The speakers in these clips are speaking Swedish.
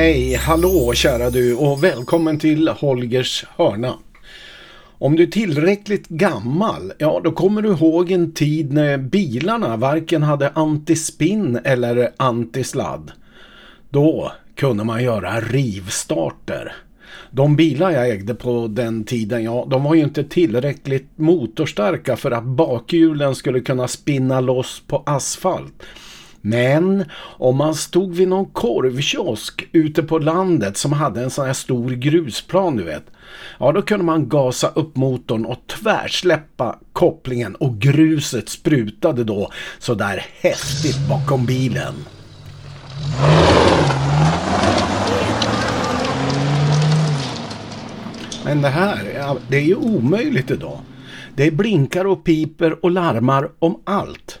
Hej, hallå kära du och välkommen till Holgers hörna. Om du är tillräckligt gammal, ja då kommer du ihåg en tid när bilarna varken hade antispinn eller antisladd. Då kunde man göra rivstarter. De bilar jag ägde på den tiden, ja, de var ju inte tillräckligt motorstarka för att bakhjulen skulle kunna spinna loss på asfalt. Men om man stod vid någon korvkiosk ute på landet som hade en sån här stor grusplan du vet. Ja då kunde man gasa upp motorn och tvärsläppa kopplingen och gruset sprutade då så där häftigt bakom bilen. Men det här, det är ju omöjligt idag. Det blinkar och piper och larmar om allt.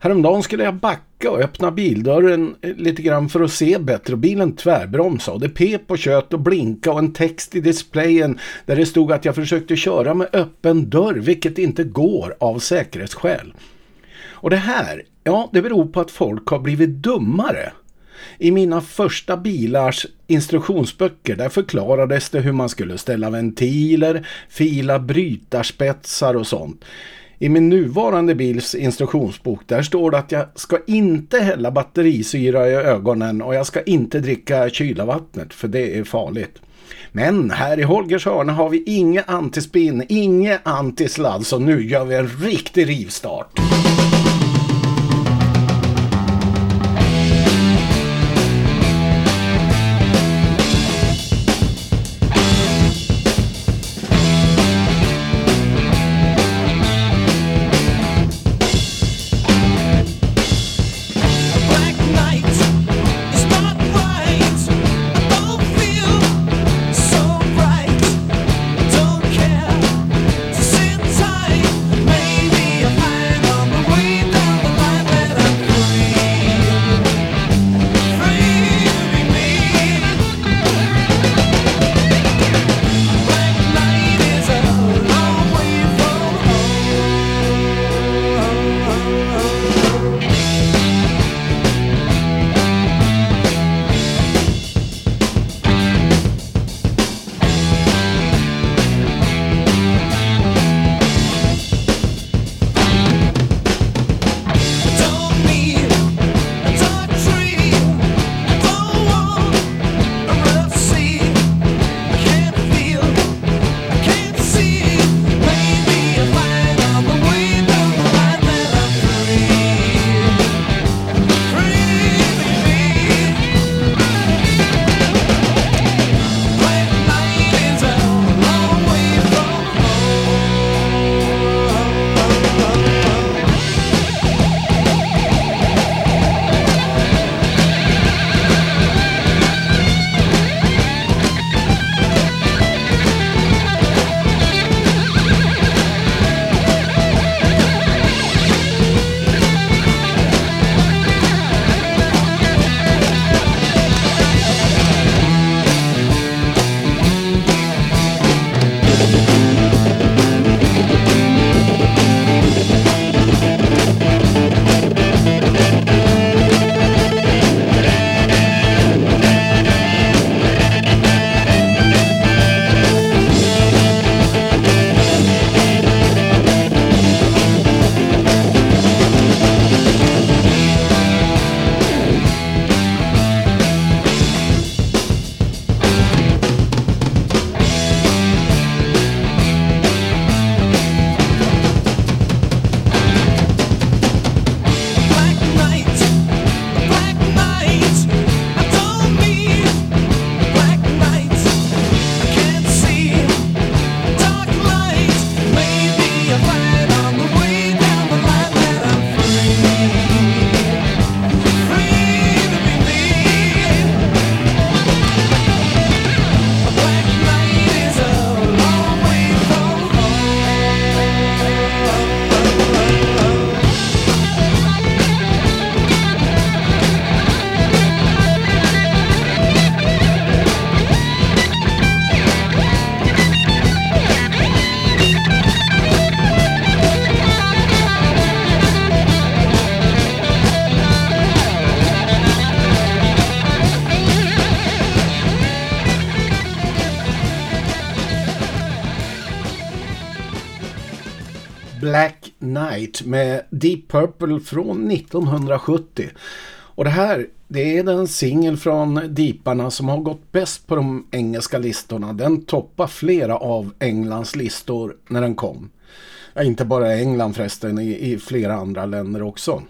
Häromdagen skulle jag backa och öppna bildörren eh, lite grann för att se bättre. Bilen tvärbromsade och det pep och kött och blinka och en text i displayen där det stod att jag försökte köra med öppen dörr vilket inte går av säkerhetsskäl. Och det här, ja det beror på att folk har blivit dummare. I mina första bilars instruktionsböcker där förklarades det hur man skulle ställa ventiler, fila brytarspetsar och sånt. I min nuvarande bils instruktionsbok där står det att jag ska inte hälla batterisyra i ögonen och jag ska inte dricka kylavattnet för det är farligt. Men här i Holgers hörna har vi inget antispinn, inget antisladd så nu gör vi en riktig rivstart. Night med Deep Purple från 1970. Och det här det är den singel från Deeparna som har gått bäst på de engelska listorna. Den toppar flera av Englands listor när den kom. Ja, inte bara England förresten, i, i flera andra länder också.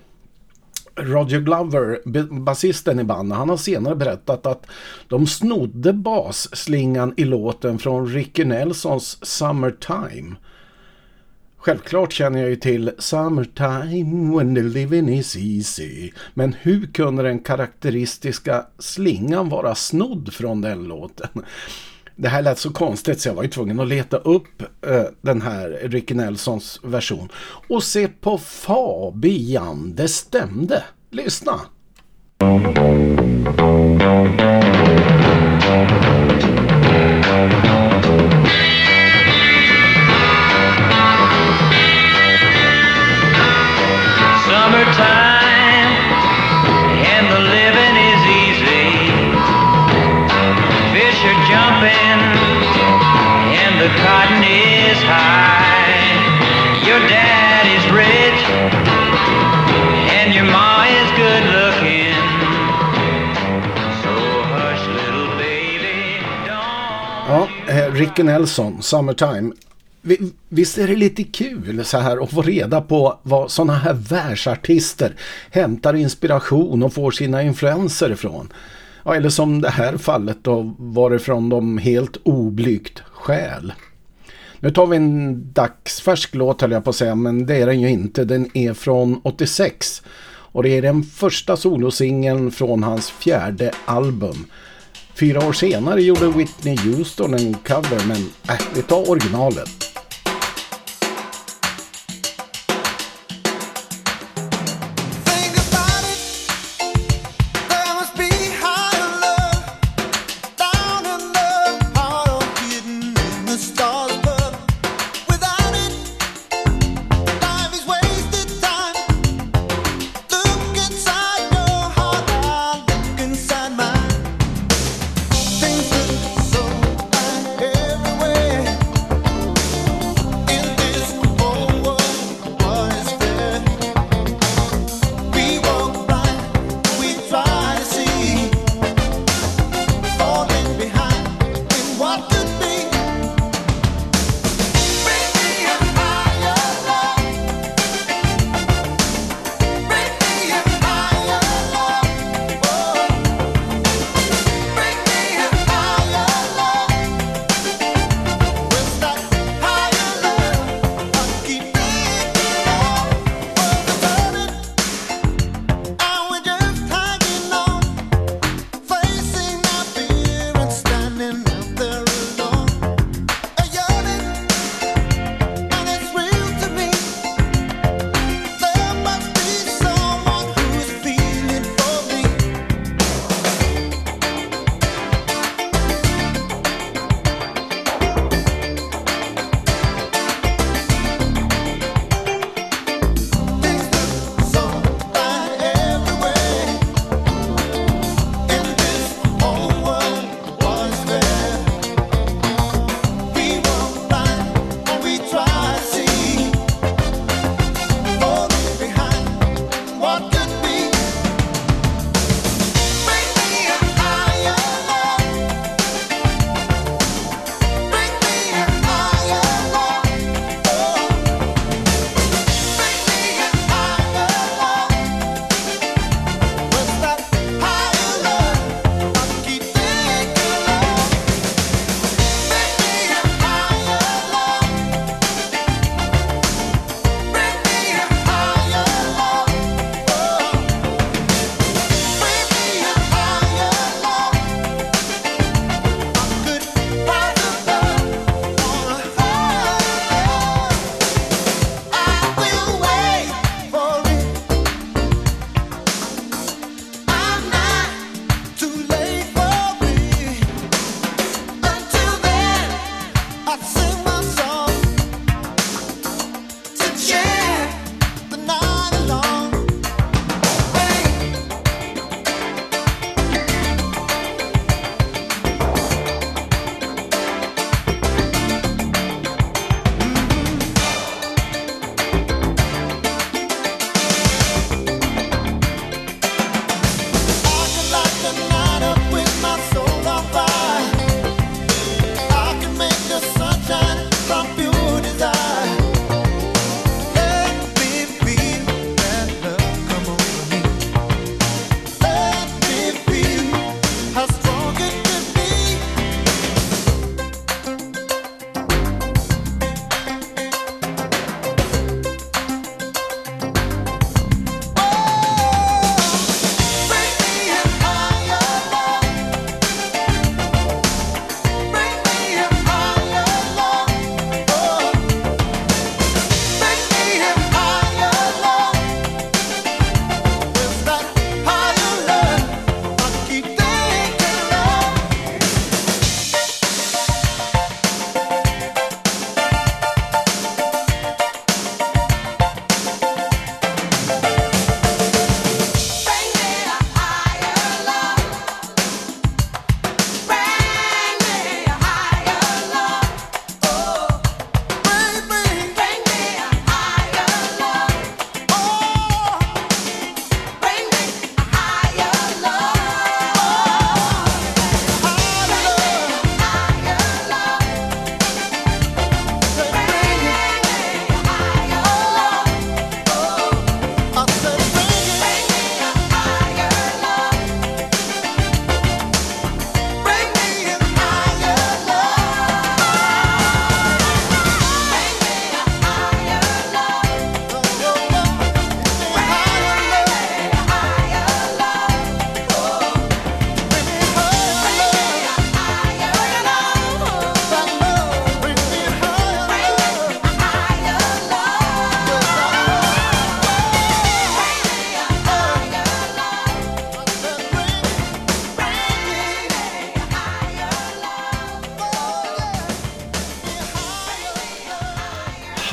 Roger Glover, basisten i bandet, han har senare berättat att de snodde basslingan i låten från Ricky Nelsons Summertime. Självklart känner jag ju till Summertime when the living is easy. Men hur kunde den karaktäristiska slingan vara snodd från den låten? Det här lät så konstigt så jag var ju tvungen att leta upp eh, den här Ricky Nelsons version. Och se på Fabian, det stämde. Lyssna! Ricky Nelson, Summertime. Visst är det lite kul så här att få reda på vad sådana här världsartister hämtar inspiration och får sina influenser ifrån. Ja, eller som det här fallet då varifrån de helt oblygt skäl. Nu tar vi en dagsfärsk låt höll jag på att säga men det är den ju inte. Den är från 86 och det är den första solosingeln från hans fjärde album. Fyra år senare gjorde Whitney Houston en cover men äh, vi tar originalet.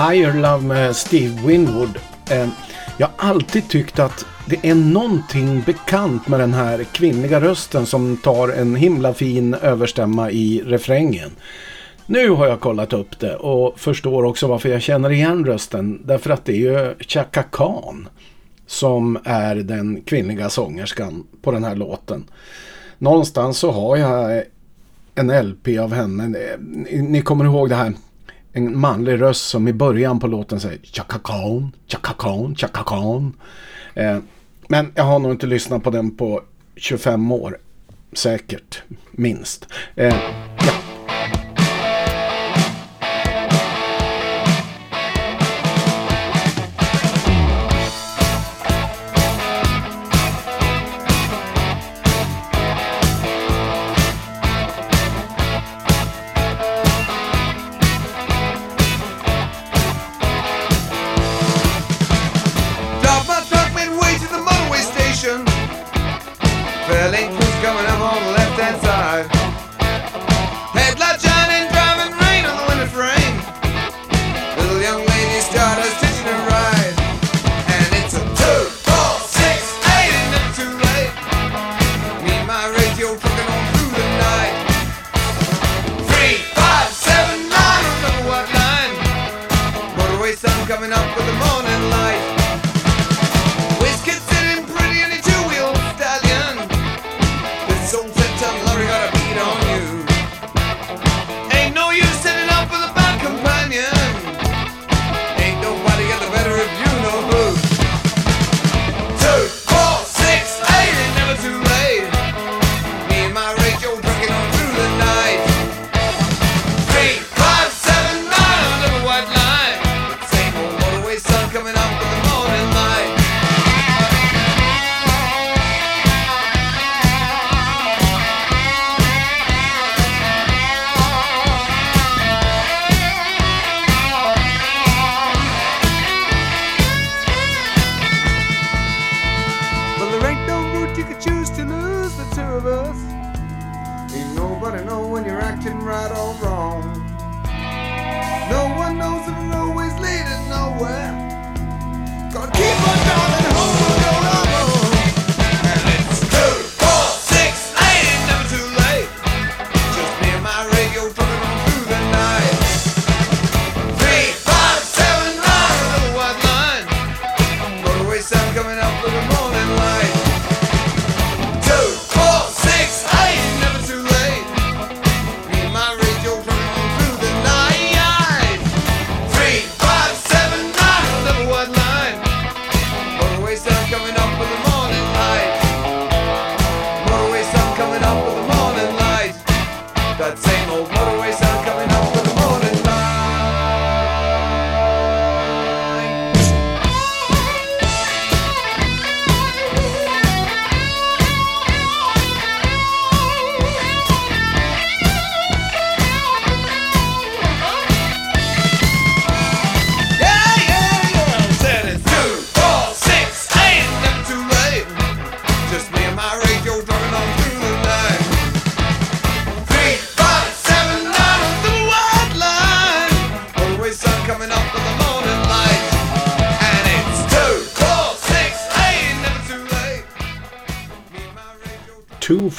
Higher Love med Steve Winwood. Ehm, jag har alltid tyckt att det är någonting bekant med den här kvinnliga rösten som tar en himla fin överstämma i refrängen. Nu har jag kollat upp det och förstår också varför jag känner igen rösten. Därför att det är ju Chaka Khan som är den kvinnliga sångerskan på den här låten. Någonstans så har jag en LP av henne. Ni kommer ihåg det här en manlig röst som i början på låten säger Chaka Khan, Chaka Khan, Chaka Khan. Eh, men jag har nog inte lyssnat på den på 25 år. Säkert, minst. Eh,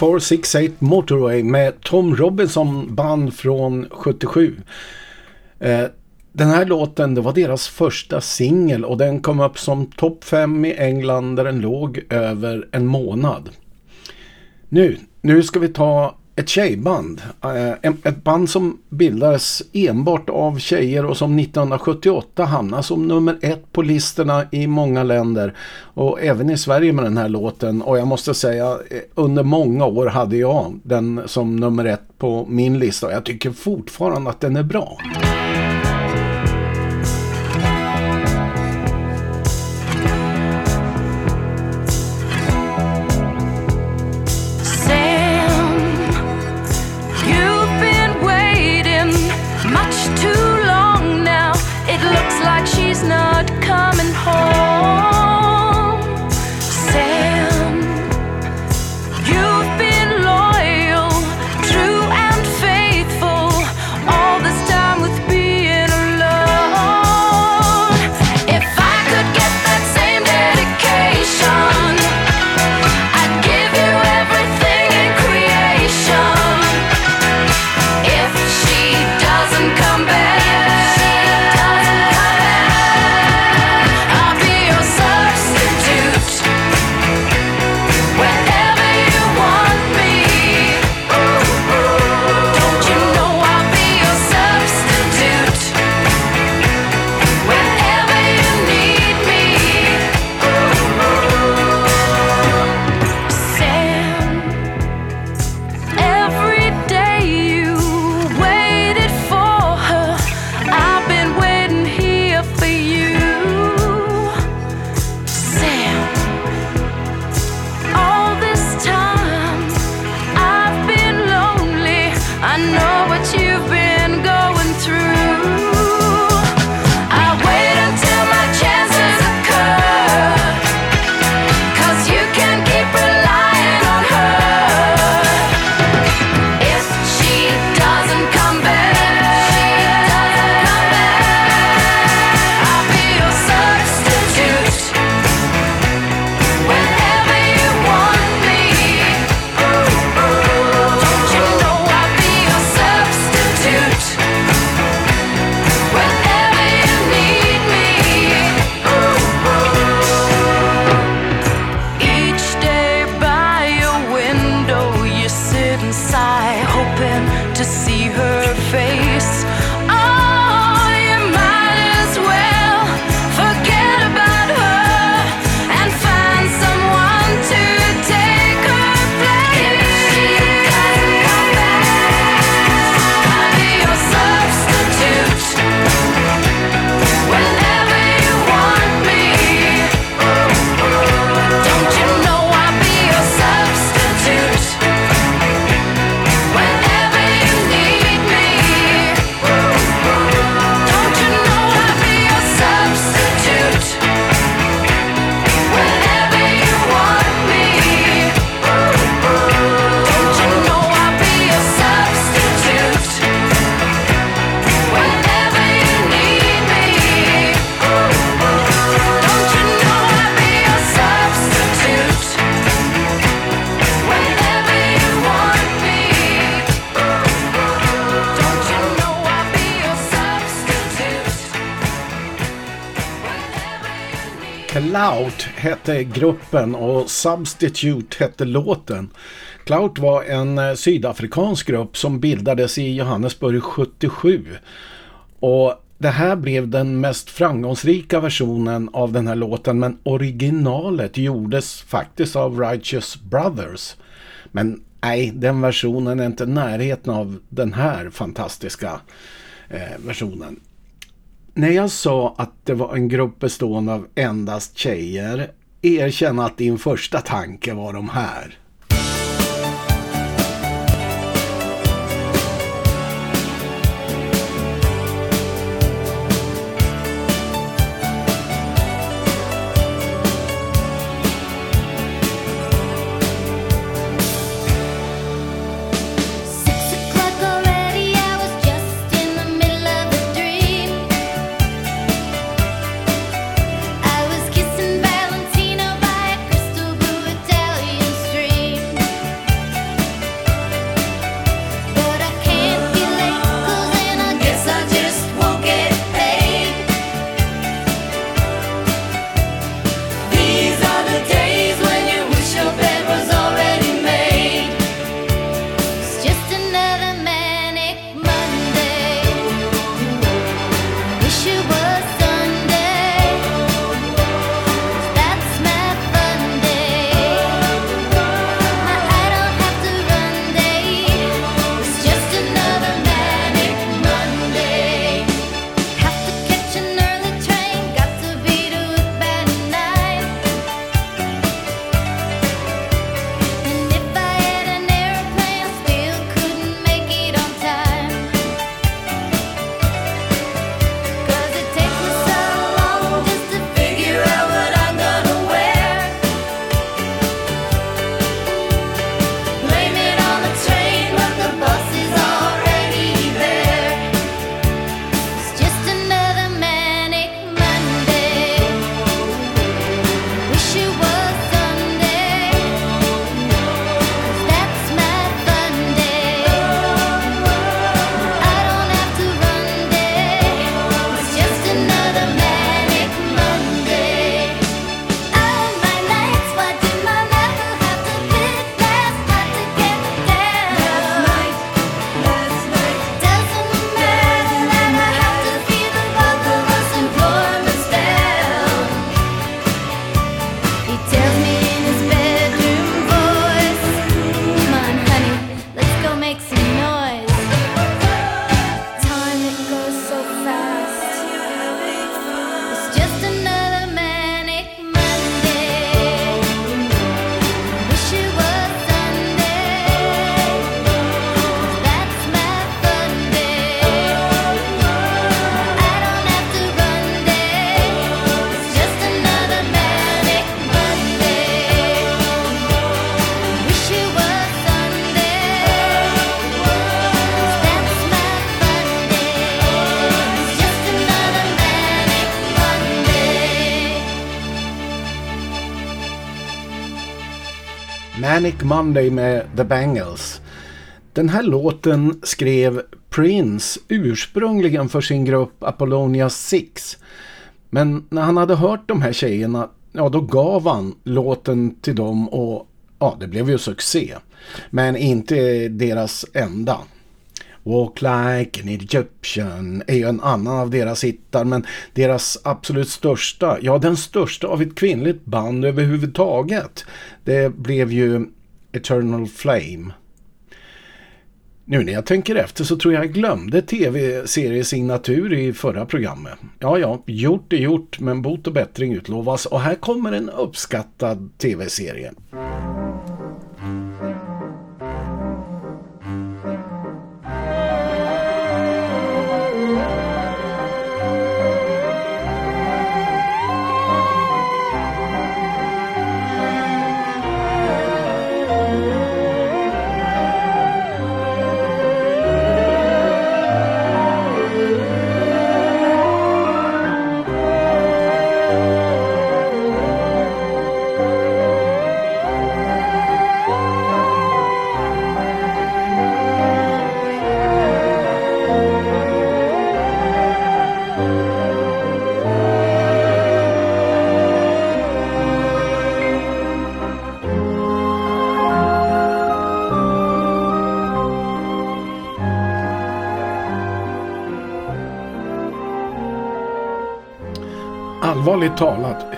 ja. Eight Motorway med Tom Robinson band från 77. Eh, den här låten det var deras första singel och den kom upp som topp 5 i England där den låg över en månad. Nu, nu ska vi ta ett tjejband. Eh, ett band som bildades enbart av tjejer och som 1978 hamnade som nummer ett på listorna i många länder. Och även i Sverige med den här låten. Och jag måste säga, eh, under många år hade jag den som nummer ett på min lista. Och jag tycker fortfarande att den är bra. Clout hette gruppen och Substitute hette låten. Clout var en eh, sydafrikansk grupp som bildades i Johannesburg 77. Och det här blev den mest framgångsrika versionen av den här låten men originalet gjordes faktiskt av Righteous Brothers. Men nej, den versionen är inte närheten av den här fantastiska eh, versionen. När jag sa att det var en grupp bestående av endast tjejer, erkänn att din första tanke var de här. Manic Monday med The Bangles. Den här låten skrev Prince ursprungligen för sin grupp Apollonia 6. Men när han hade hört de här tjejerna, ja då gav han låten till dem och ja, det blev ju succé. Men inte deras enda. Walk like an Egyptian är ju en annan av deras hittar men deras absolut största, ja den största av ett kvinnligt band överhuvudtaget. Det blev ju Eternal Flame. Nu när jag tänker efter så tror jag jag glömde tv-seriesignatur i förra programmet. Ja, ja, gjort är gjort men bot och bättring utlovas och här kommer en uppskattad tv-serie.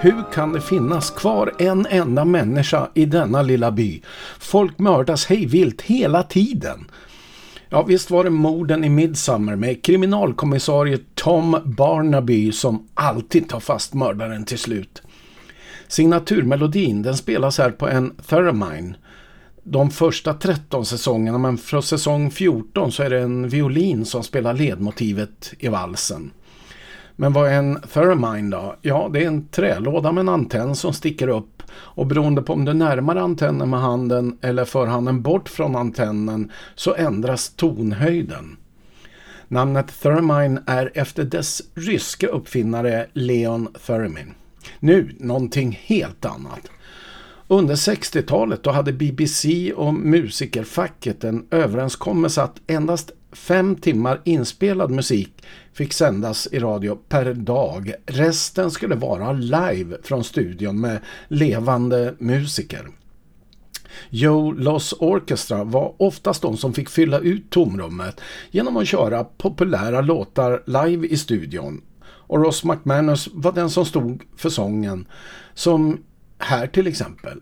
Hur kan det finnas kvar en enda människa i denna lilla by? Folk mördas hejvilt hela tiden. Ja, visst var det morden i Midsummer med kriminalkommissarie Tom Barnaby som alltid tar fast mördaren till slut. Signaturmelodin den spelas här på en Theramine. De första 13 säsongerna men från säsong 14 så är det en violin som spelar ledmotivet i valsen. Men vad är en Theramine då? Ja, det är en trälåda med en antenn som sticker upp och beroende på om du närmar antennen med handen eller för handen bort från antennen så ändras tonhöjden. Namnet Theramine är efter dess ryska uppfinnare Leon Theremin. Nu någonting helt annat. Under 60-talet då hade BBC och musikerfacket en överenskommelse att endast fem timmar inspelad musik fick sändas i radio per dag. Resten skulle vara live från studion med levande musiker. Joe Loss Orchestra var oftast de som fick fylla ut tomrummet genom att köra populära låtar live i studion. Och Ross McManus var den som stod för sången, som här till exempel.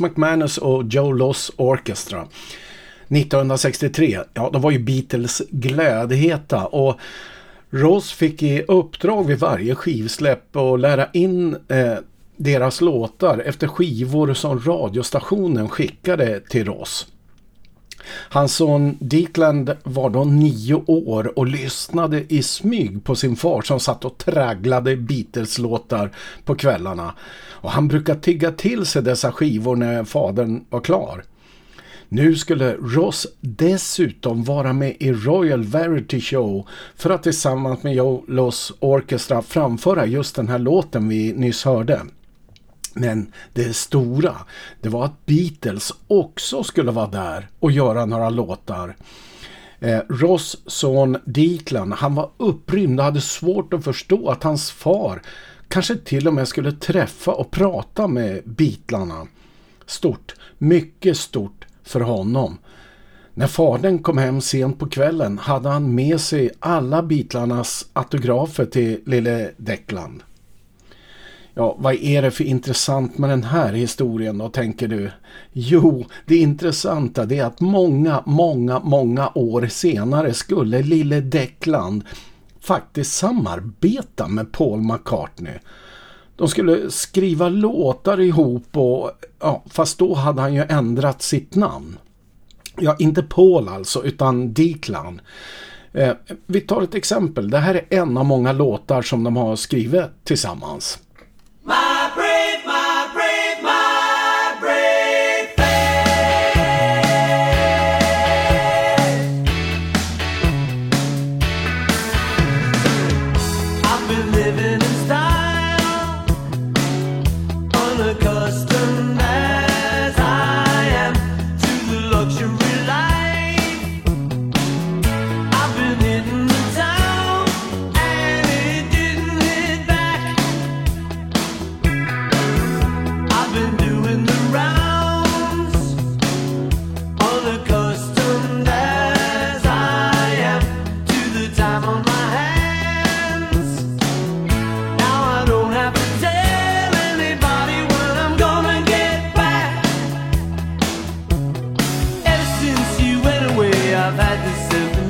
Med Ross McManus och Joe Loss Orchestra. 1963, ja då var ju Beatles glödheta och Ross fick i uppdrag vid varje skivsläpp att lära in eh, deras låtar efter skivor som radiostationen skickade till Ross. Hans son Dickland var då nio år och lyssnade i smyg på sin far som satt och tragglade Beatles-låtar på kvällarna. Och han brukade tigga till sig dessa skivor när fadern var klar. Nu skulle Ross dessutom vara med i Royal Variety Show för att tillsammans med Joe Loss Orchestra framföra just den här låten vi nyss hörde. Men det stora, det var att Beatles också skulle vara där och göra några låtar. Eh, Ross son Declan, han var upprymd och hade svårt att förstå att hans far kanske till och med skulle träffa och prata med Beatlarna. Stort, mycket stort för honom. När fadern kom hem sent på kvällen hade han med sig alla Beatlarnas autografer till lille Declan. Ja, vad är det för intressant med den här historien då, tänker du? Jo, det intressanta det är att många, många, många år senare skulle lille Declan faktiskt samarbeta med Paul McCartney. De skulle skriva låtar ihop och ja, fast då hade han ju ändrat sitt namn. Ja, inte Paul alltså, utan Declan. Eh, vi tar ett exempel. Det här är en av många låtar som de har skrivit tillsammans.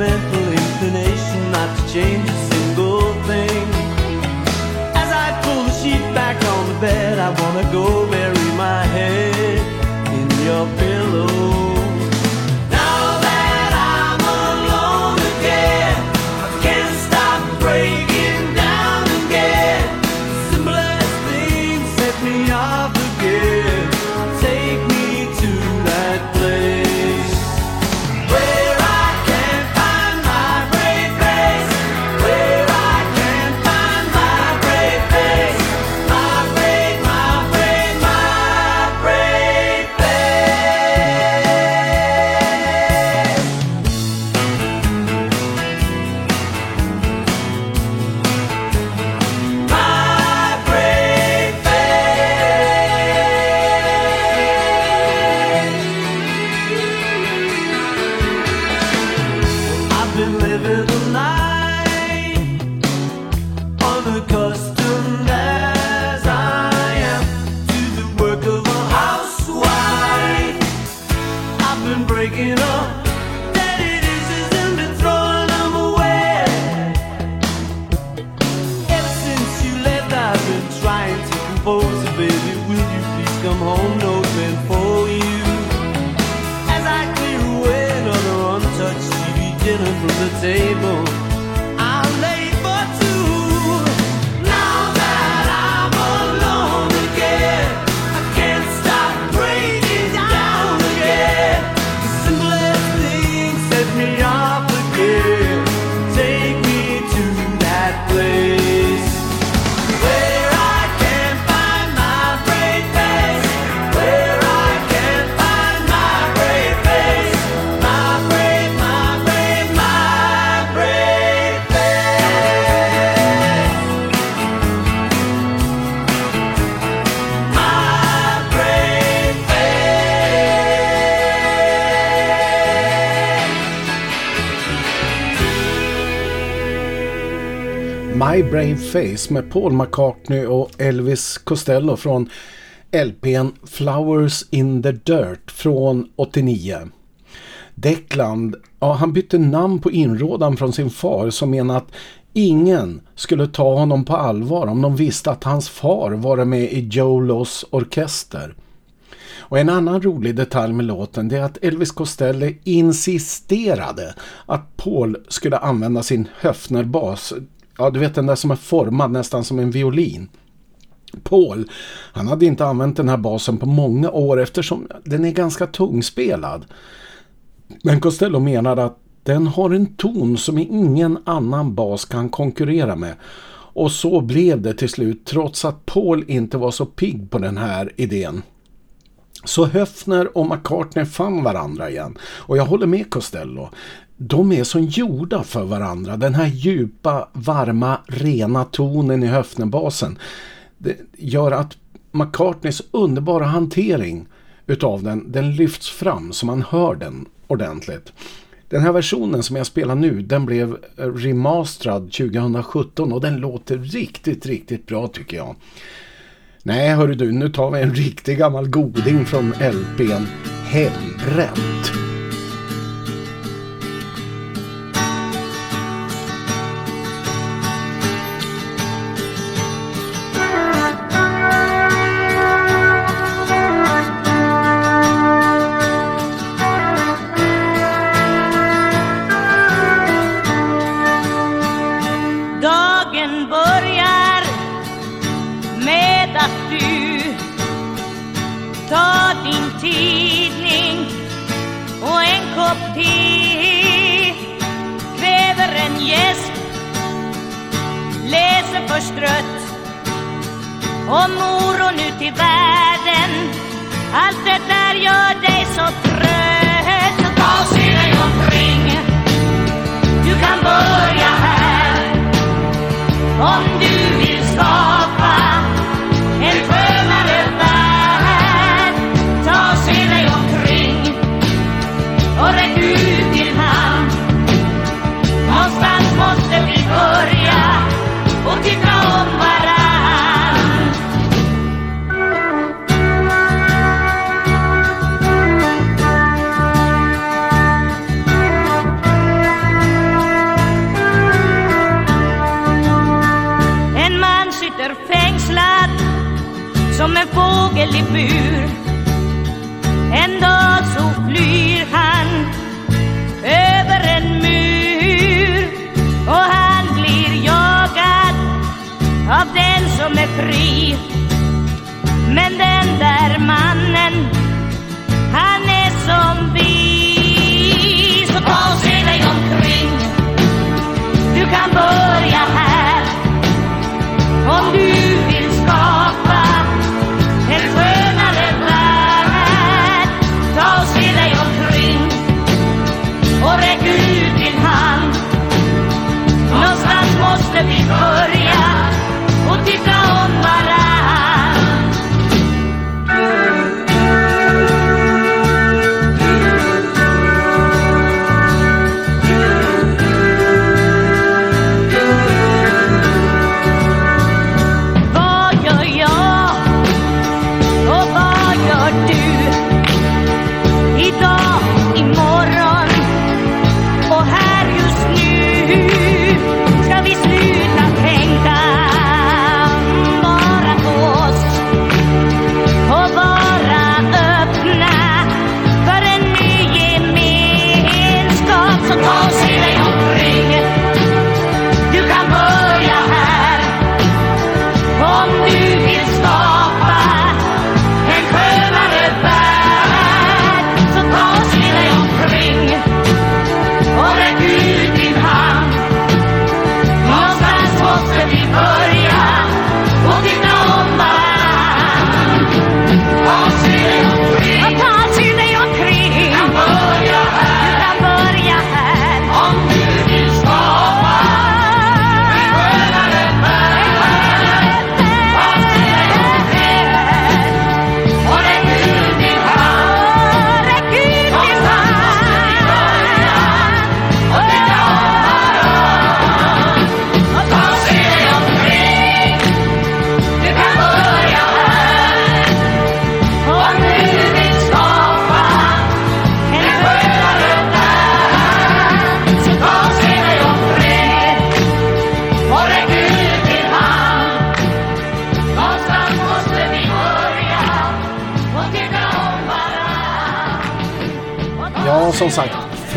mental inclination not to change a single thing. As I pull the sheet back on the bed, I wanna go back. Brave Face med Paul McCartney och Elvis Costello från LPn Flowers in the Dirt från 89. Declan, ja, han bytte namn på inrådan från sin far som menade att ingen skulle ta honom på allvar om de visste att hans far var med i Joe Loss orkester. Och en annan rolig detalj med låten är att Elvis Costello insisterade att Paul skulle använda sin Höfnerbas Ja, du vet den där som är formad nästan som en violin. Paul, han hade inte använt den här basen på många år eftersom den är ganska tungspelad. Men Costello menade att den har en ton som ingen annan bas kan konkurrera med. Och så blev det till slut trots att Paul inte var så pigg på den här idén. Så Höfner och McCartney fann varandra igen. Och jag håller med Costello de är som gjorda för varandra. Den här djupa, varma, rena tonen i höftenbasen. det gör att McCartneys underbara hantering utav den, den lyfts fram så man hör den ordentligt. Den här versionen som jag spelar nu, den blev remasterad 2017 och den låter riktigt, riktigt bra tycker jag. Nej, hörru du, nu tar vi en riktig gammal goding från LPn Hembränt.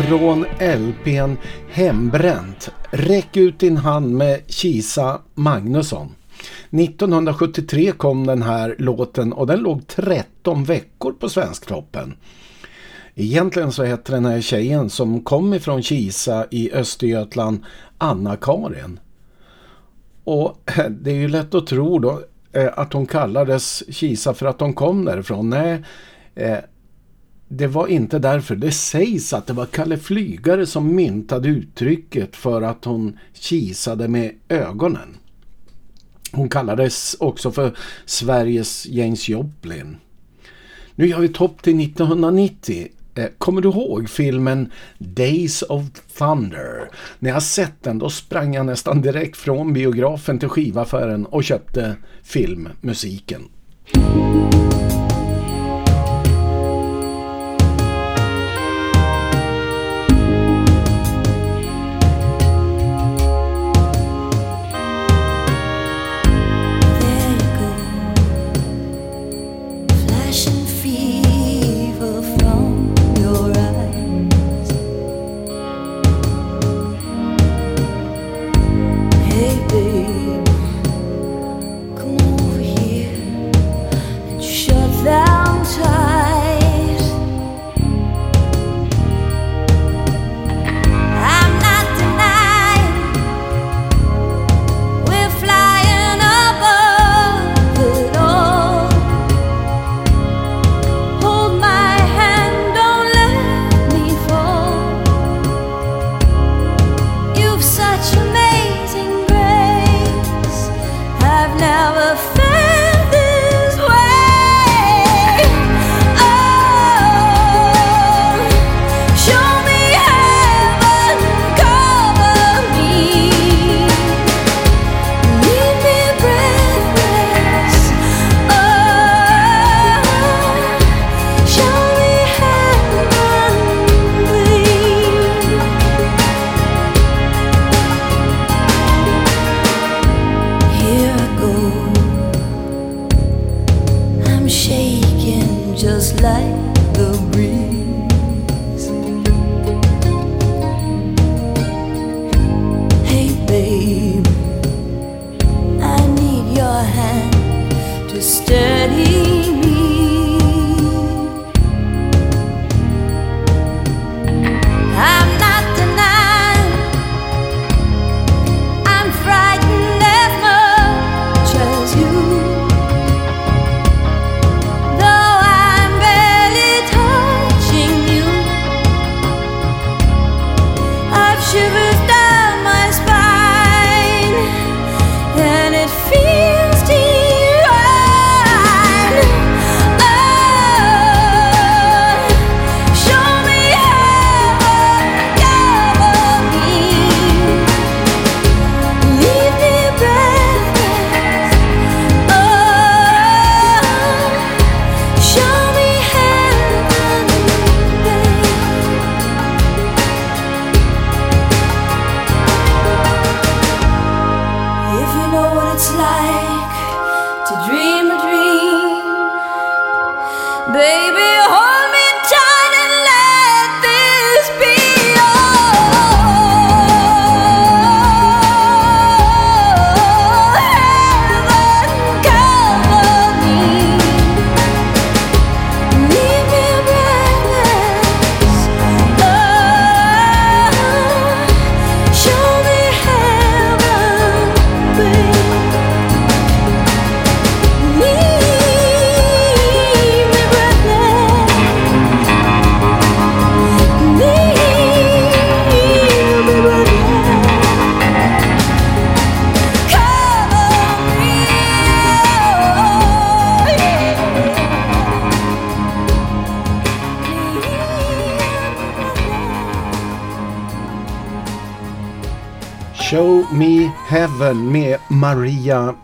Från LPn Hembränt. Räck ut din hand med Kisa Magnusson. 1973 kom den här låten och den låg 13 veckor på Svensktoppen. Egentligen så hette den här tjejen som kom ifrån Kisa i Östergötland Anna-Karin. Och eh, det är ju lätt att tro då eh, att hon kallades Kisa för att hon kom därifrån. Nej, eh, det var inte därför. Det sägs att det var Kalle Flygare som myntade uttrycket för att hon kisade med ögonen. Hon kallades också för Sveriges James Joplin. Nu gör vi topp till 1990. Eh, kommer du ihåg filmen Days of Thunder? När jag sett den då sprang jag nästan direkt från biografen till skivaffären och köpte filmmusiken.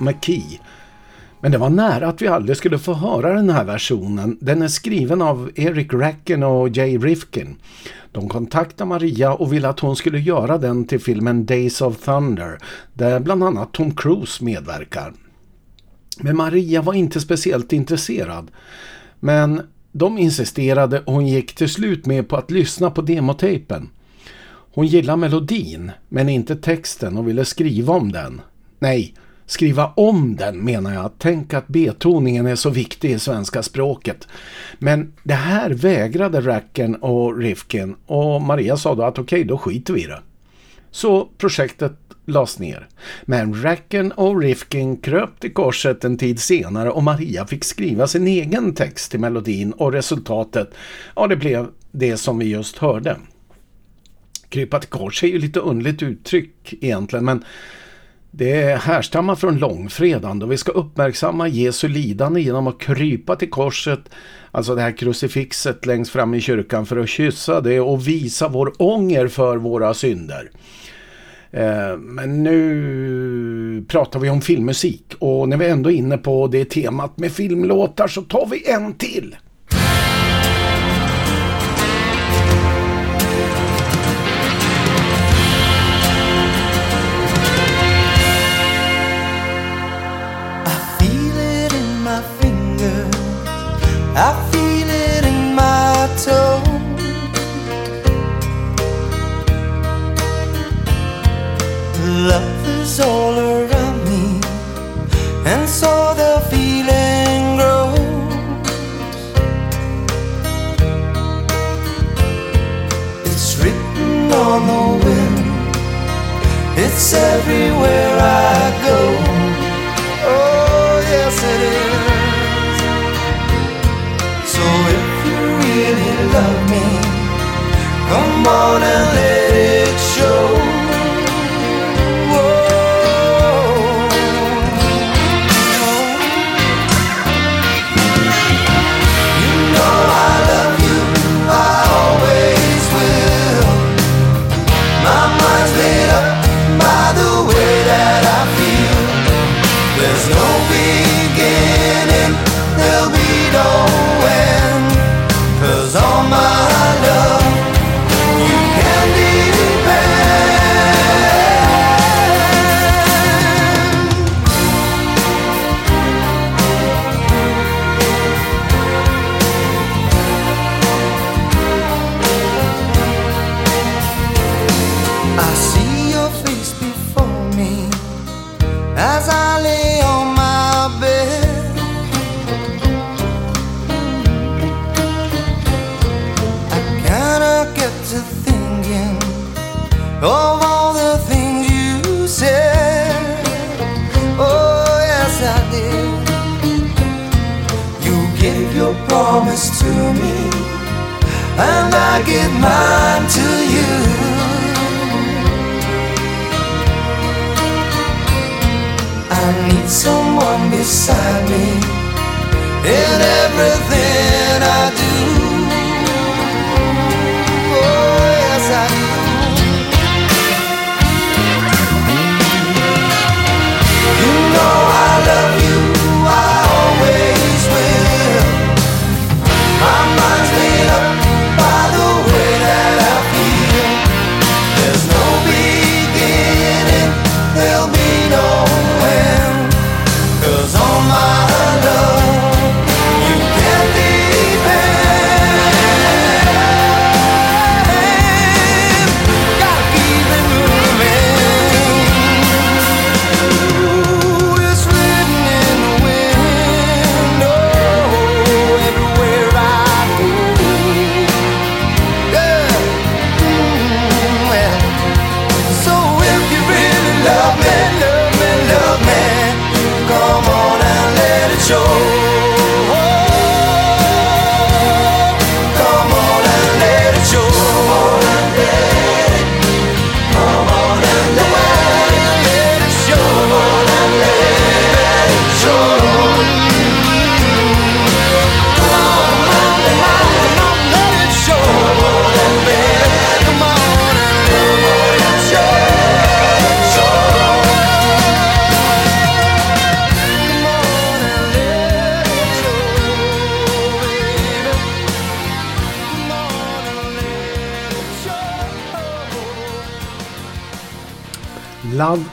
McKee. Men det var nära att vi aldrig skulle få höra den här versionen. Den är skriven av Eric Racken och Jay Rifkin. De kontaktade Maria och ville att hon skulle göra den till filmen Days of Thunder där bland annat Tom Cruise medverkar. Men Maria var inte speciellt intresserad. Men de insisterade och hon gick till slut med på att lyssna på demotejpen. Hon gillade melodin men inte texten och ville skriva om den. Nej, skriva om den menar jag. Tänk att betoningen är så viktig i svenska språket. Men det här vägrade Racken och Rifkin och Maria sa då att okej, okay, då skiter vi i det. Så projektet lades ner. Men Racken och Rifkin kröp till korset en tid senare och Maria fick skriva sin egen text till melodin och resultatet, ja det blev det som vi just hörde krypa till kors är ju lite underligt uttryck egentligen men det härstammar från långfredagen då vi ska uppmärksamma Jesu lidande genom att krypa till korset, alltså det här krucifixet längst fram i kyrkan för att kyssa det och visa vår ånger för våra synder. Eh, men nu pratar vi om filmmusik och när vi ändå är inne på det temat med filmlåtar så tar vi en till. Is all around me, and so the feeling grows. It's written on the wind, it's everywhere I go. Oh, yes, it is. So if you really love me, come on and let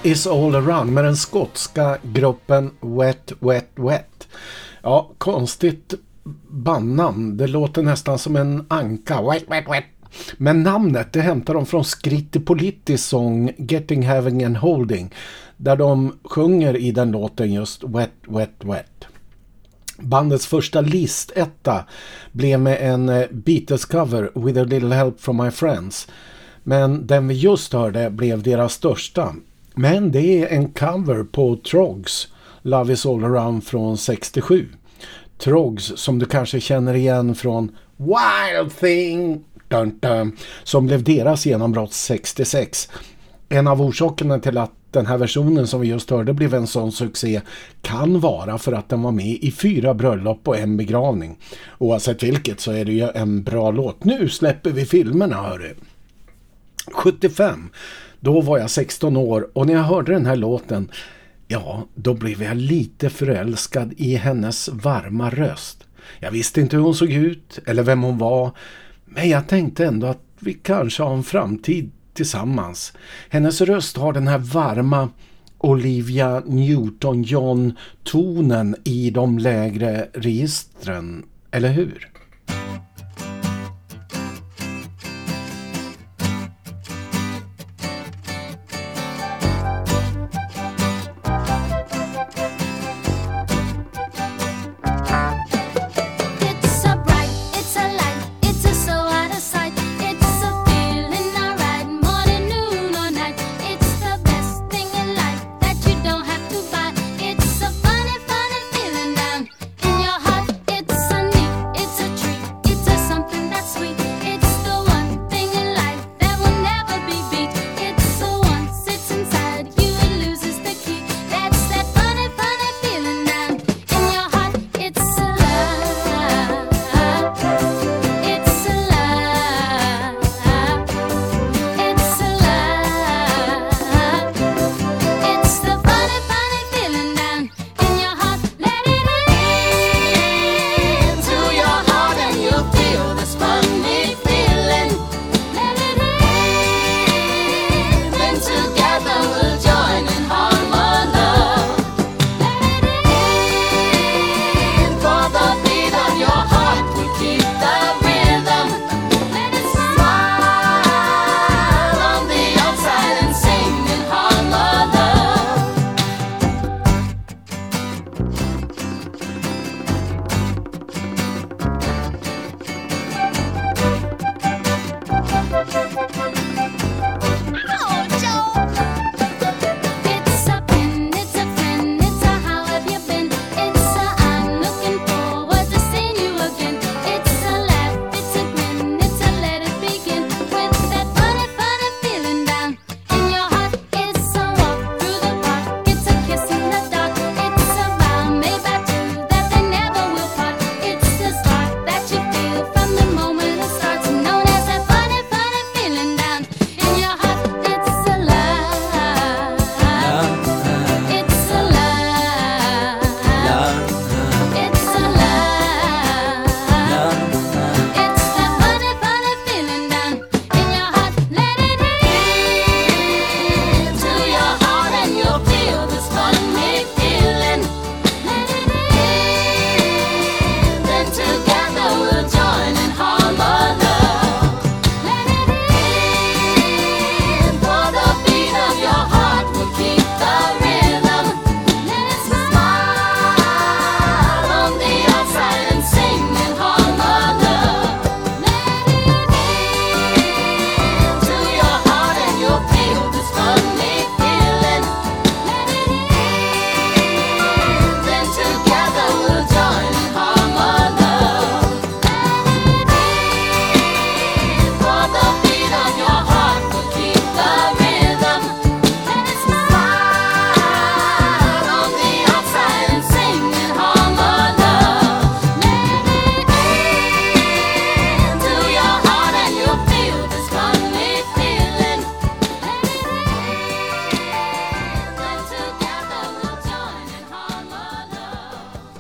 is all around med den skotska gruppen Wet Wet Wet. Ja, konstigt bandnamn. Det låter nästan som en anka. Wet Wet Wet. Men namnet det hämtar de från Skritti Politis sång Getting Having and Holding. Där de sjunger i den låten just Wet Wet Wet. Bandets första listetta blev med en eh, Beatles-cover With a little help from my friends. Men den vi just hörde blev deras största. Men det är en cover på Trogs Love is all around från 67. Trogs som du kanske känner igen från Wild thing dun, dun, som blev deras genombrott 66. En av orsakerna till att den här versionen som vi just hörde blev en sån succé kan vara för att den var med i fyra bröllop och en begravning. Oavsett vilket så är det ju en bra låt. Nu släpper vi filmerna hörru. 75. Då var jag 16 år och när jag hörde den här låten, ja, då blev jag lite förälskad i hennes varma röst. Jag visste inte hur hon såg ut eller vem hon var, men jag tänkte ändå att vi kanske har en framtid tillsammans. Hennes röst har den här varma Olivia Newton-John-tonen i de lägre registren, eller hur?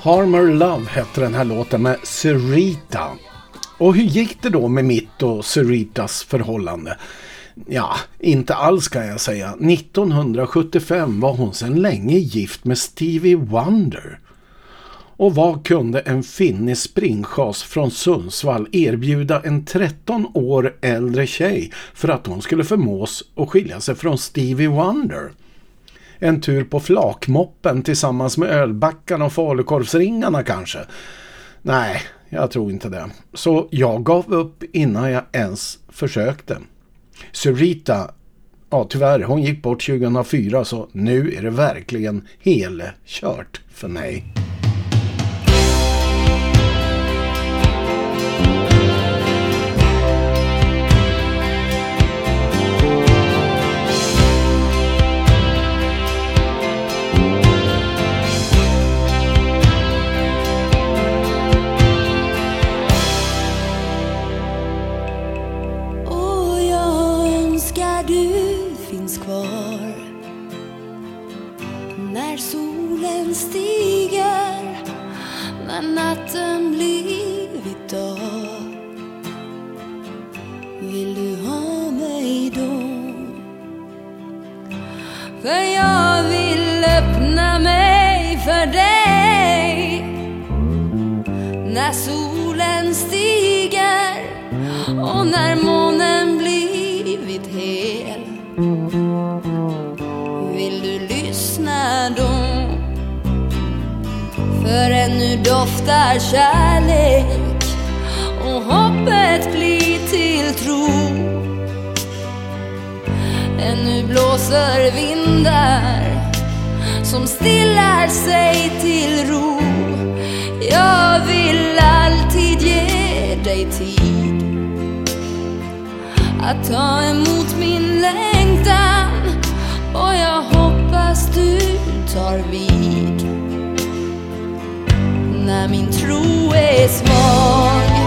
Harmer Love hette den här låten med Sarita. Och hur gick det då med mitt och Saritas förhållande? Ja, inte alls kan jag säga. 1975 var hon sedan länge gift med Stevie Wonder. Och vad kunde en finnig springchas från Sundsvall erbjuda en 13 år äldre tjej för att hon skulle förmås att skilja sig från Stevie Wonder? en tur på flakmoppen tillsammans med ölbackarna och falukorvsringarna kanske. Nej, jag tror inte det. Så jag gav upp innan jag ens försökte. Surita, ja tyvärr, hon gick bort 2004 så nu är det verkligen helkört för mig. Solen stiger När natten blivit dag Vill du ha mig då? För jag vill öppna mig för dig När solen stiger och när månen blivit hel Vill du lyssna då? För ännu doftar kärlek och hoppet blir till tro. Ännu blåser vindar som stillar sig till ro. Jag vill alltid ge dig tid att ta emot min längtan och jag hoppas du tar vid. När min tro är svag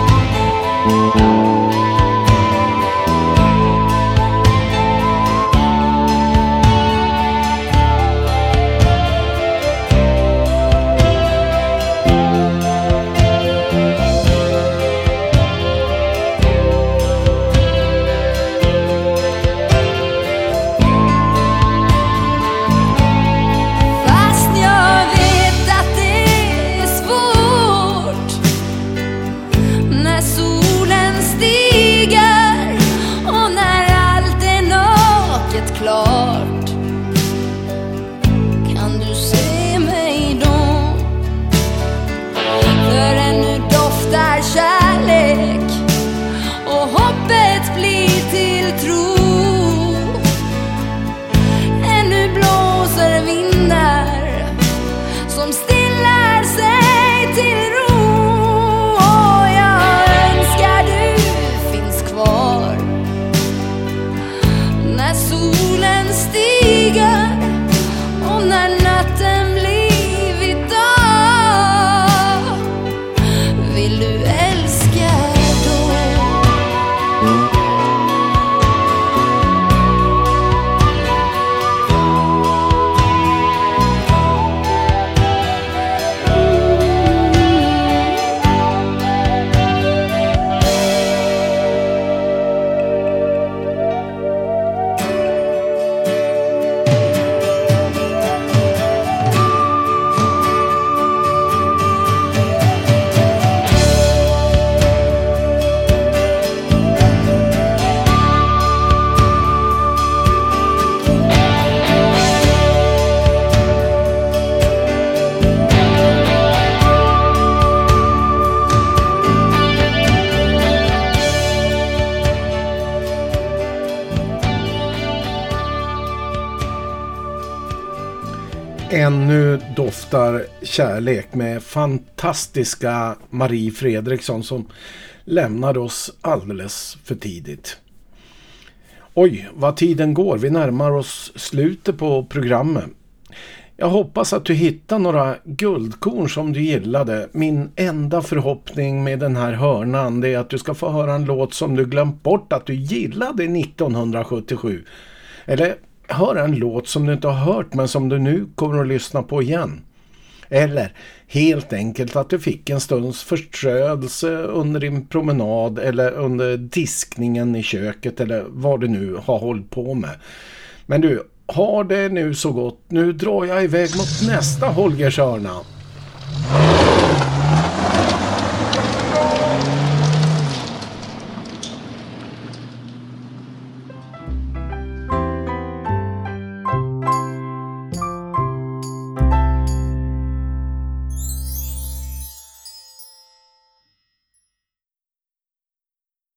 kärlek med fantastiska Marie Fredriksson som lämnade oss alldeles för tidigt. Oj, vad tiden går. Vi närmar oss slutet på programmet. Jag hoppas att du hittar några guldkorn som du gillade. Min enda förhoppning med den här hörnan det är att du ska få höra en låt som du glömt bort att du gillade 1977. Eller höra en låt som du inte har hört men som du nu kommer att lyssna på igen. Eller helt enkelt att du fick en stunds förströelse under din promenad eller under diskningen i köket eller vad du nu har hållit på med. Men du, har det nu så gott. Nu drar jag iväg mot nästa Holgershörna.